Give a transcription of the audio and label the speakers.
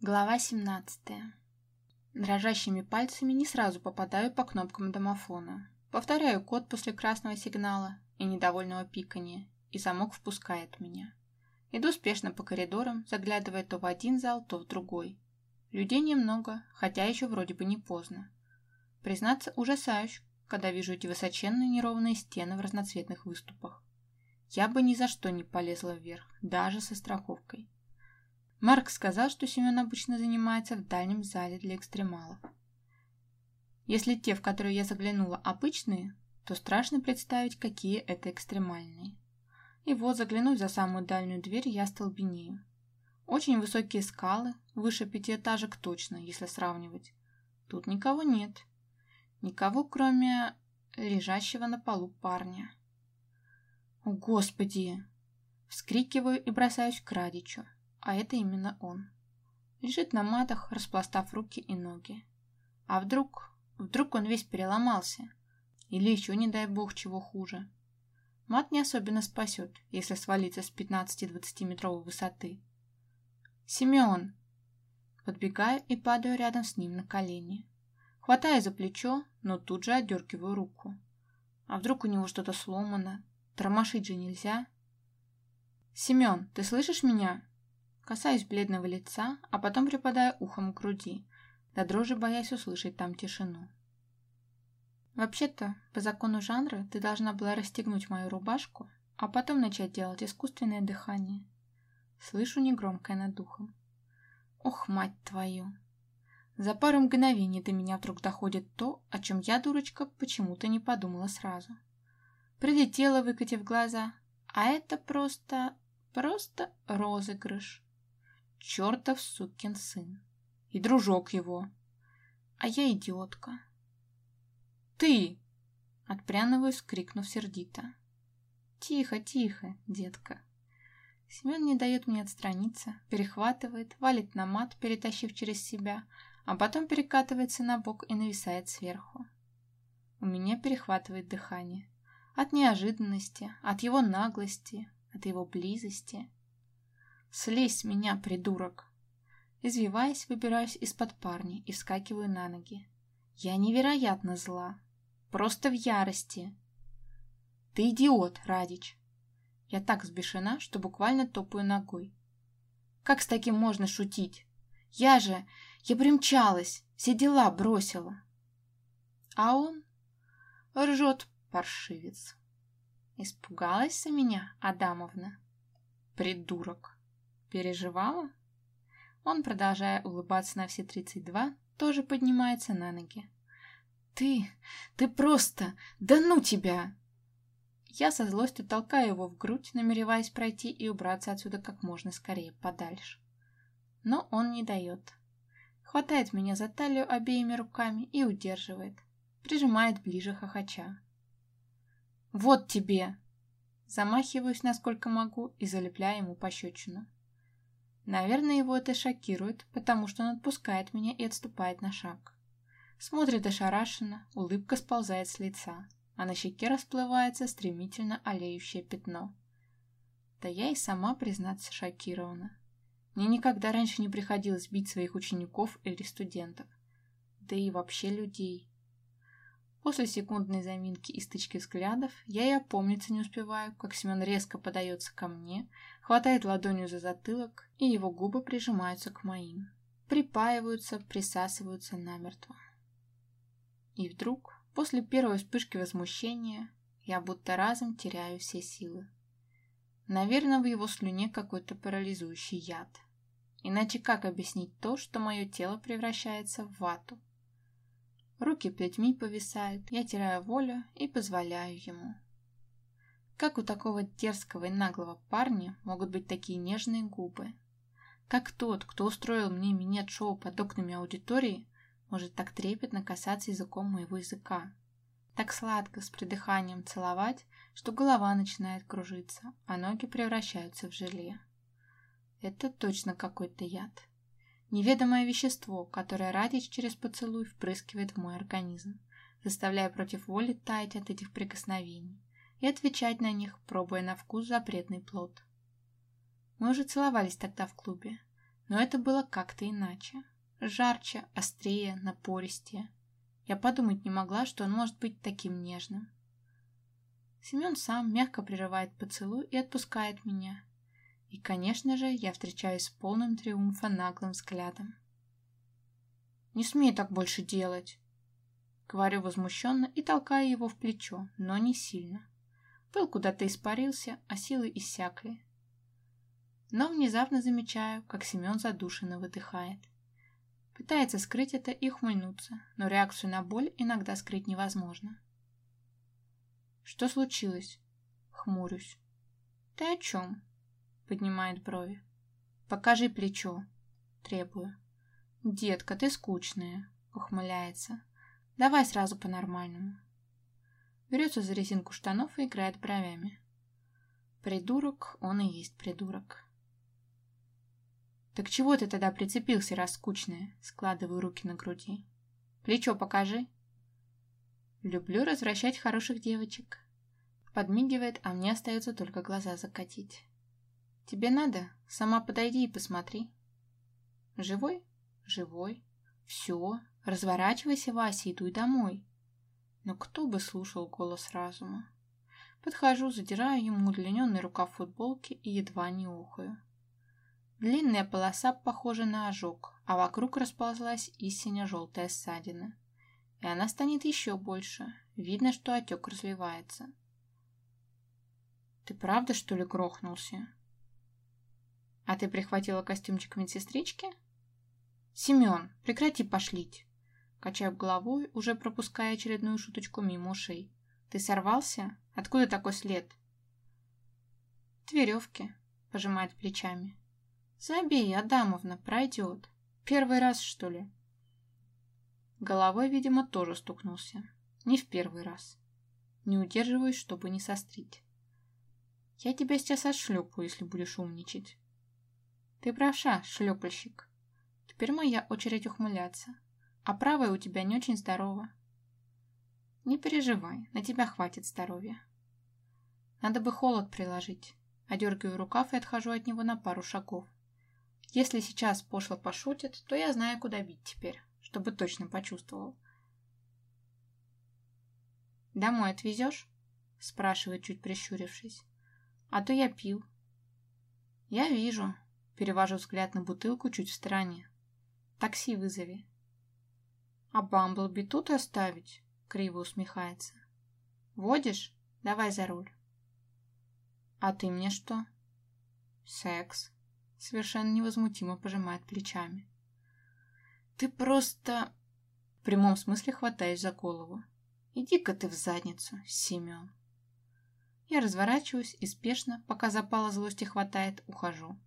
Speaker 1: Глава 17. Дрожащими пальцами не сразу попадаю по кнопкам домофона. Повторяю код после красного сигнала и недовольного пикания, и замок впускает меня. Иду спешно по коридорам, заглядывая то в один зал, то в другой. Людей немного, хотя еще вроде бы не поздно. Признаться, ужасаюсь, когда вижу эти высоченные неровные стены в разноцветных выступах. Я бы ни за что не полезла вверх, даже со страховкой. Марк сказал, что Семен обычно занимается в дальнем зале для экстремалов. Если те, в которые я заглянула, обычные, то страшно представить, какие это экстремальные. И вот, заглянув за самую дальнюю дверь, я столбенею. Очень высокие скалы, выше пятиэтажек точно, если сравнивать. Тут никого нет. Никого, кроме лежащего на полу парня. «О, Господи!» Вскрикиваю и бросаюсь к Радичу. А это именно он. Лежит на матах, распластав руки и ноги. А вдруг... Вдруг он весь переломался? Или еще, не дай бог, чего хуже? Мат не особенно спасет, если свалиться с 15-20 метровой высоты. «Семен!» Подбегаю и падаю рядом с ним на колени. Хватаю за плечо, но тут же отдергиваю руку. А вдруг у него что-то сломано? Тормошить же нельзя. «Семен, ты слышишь меня?» Касаюсь бледного лица, а потом припадаю ухом к груди, до дрожи боясь услышать там тишину. Вообще-то, по закону жанра, ты должна была расстегнуть мою рубашку, а потом начать делать искусственное дыхание. Слышу негромкое над духом. Ох, мать твою! За пару мгновений до меня вдруг доходит то, о чем я, дурочка, почему-то не подумала сразу. Прилетела, выкатив глаза, а это просто... просто розыгрыш чертов сукин сын. И дружок его. А я идиотка. «Ты!» — отпрянываюсь, крикнув сердито. «Тихо, тихо, детка!» Семен не дает мне отстраниться, перехватывает, валит на мат, перетащив через себя, а потом перекатывается на бок и нависает сверху. У меня перехватывает дыхание. От неожиданности, от его наглости, от его близости. «Слезь с меня, придурок!» Извиваясь, выбираюсь из-под парня и вскакиваю на ноги. Я невероятно зла. Просто в ярости. «Ты идиот, Радич!» Я так сбешена, что буквально топаю ногой. «Как с таким можно шутить? Я же... Я примчалась, все дела бросила!» А он ржет, паршивец. Испугалась за меня, Адамовна? Придурок. Переживала? Он, продолжая улыбаться на все тридцать два, тоже поднимается на ноги. «Ты... ты просто... да ну тебя!» Я со злостью толкаю его в грудь, намереваясь пройти и убраться отсюда как можно скорее подальше. Но он не дает. Хватает меня за талию обеими руками и удерживает. Прижимает ближе хохоча. «Вот тебе!» Замахиваюсь, насколько могу, и залепляю ему пощечину. Наверное, его это шокирует, потому что он отпускает меня и отступает на шаг. Смотрит ошарашенно, улыбка сползает с лица, а на щеке расплывается стремительно олеющее пятно. Да я и сама, признаться, шокирована. Мне никогда раньше не приходилось бить своих учеников или студентов. Да и вообще людей. После секундной заминки и стычки взглядов я и опомниться не успеваю, как Семен резко подается ко мне, хватает ладонью за затылок, и его губы прижимаются к моим. Припаиваются, присасываются намертво. И вдруг, после первой вспышки возмущения, я будто разом теряю все силы. Наверное, в его слюне какой-то парализующий яд. Иначе как объяснить то, что мое тело превращается в вату? Руки плетьми повисают, я теряю волю и позволяю ему. Как у такого дерзкого и наглого парня могут быть такие нежные губы? Как тот, кто устроил мне минет-шоу под окнами аудитории, может так трепетно касаться языком моего языка? Так сладко с придыханием целовать, что голова начинает кружиться, а ноги превращаются в желе. Это точно какой-то яд. Неведомое вещество, которое Радич через поцелуй впрыскивает в мой организм, заставляя против воли таять от этих прикосновений и отвечать на них, пробуя на вкус запретный плод. Мы уже целовались тогда в клубе, Но это было как-то иначе. Жарче, острее, напористее. Я подумать не могла, что он может быть таким нежным. Семен сам мягко прерывает поцелуй и отпускает меня. И, конечно же, я встречаюсь с полным триумфа наглым взглядом. «Не смей так больше делать!» Говорю возмущенно и толкаю его в плечо, но не сильно. Пыл куда-то испарился, а силы иссякли. Но внезапно замечаю, как Семен задушенно выдыхает. Пытается скрыть это и хмыльнуться, но реакцию на боль иногда скрыть невозможно. «Что случилось?» Хмурюсь. «Ты о чем?» Поднимает брови. «Покажи плечо», требую. «Детка, ты скучная», ухмыляется. «Давай сразу по-нормальному». Берется за резинку штанов и играет бровями. Придурок, он и есть придурок. «Так чего ты тогда прицепился, раз скучная?» Складываю руки на груди. «Плечо покажи». «Люблю развращать хороших девочек». Подмигивает, а мне остается только глаза закатить. «Тебе надо? Сама подойди и посмотри». «Живой?» «Живой». «Все, разворачивайся, Вася, и дуй домой». Но кто бы слушал голос разума? Подхожу, задираю ему удлиненный рукав футболки и едва не ухаю. Длинная полоса похожа на ожог, а вокруг расползлась истинно желтая ссадина. И она станет еще больше. Видно, что отек развивается. «Ты правда, что ли, грохнулся?» «А ты прихватила костюмчик медсестрички?» «Семен, прекрати пошлить!» Качаю головой, уже пропуская очередную шуточку мимо ушей. «Ты сорвался? Откуда такой след?» «От веревки», — пожимает плечами. «Забей, Адамовна, пройдет. Первый раз, что ли?» Головой, видимо, тоже стукнулся. Не в первый раз. Не удерживаюсь, чтобы не сострить. «Я тебя сейчас отшлепаю, если будешь умничать». «Ты правша, шлепальщик. Теперь моя очередь ухмыляться. А правая у тебя не очень здорова». «Не переживай, на тебя хватит здоровья». «Надо бы холод приложить». Одергиваю рукав и отхожу от него на пару шагов. Если сейчас пошло пошутит, то я знаю, куда бить теперь, чтобы точно почувствовал. «Домой отвезешь?» – спрашивает, чуть прищурившись. «А то я пил». «Я вижу», – перевожу взгляд на бутылку чуть в стороне. «Такси вызови». «А Бамблби тут оставить?» – криво усмехается. «Водишь? Давай за руль». «А ты мне что?» «Секс», совершенно невозмутимо пожимает плечами. «Ты просто...» В прямом смысле хватаешь за голову. «Иди-ка ты в задницу, Семен!» Я разворачиваюсь и спешно, пока запала злости хватает, ухожу.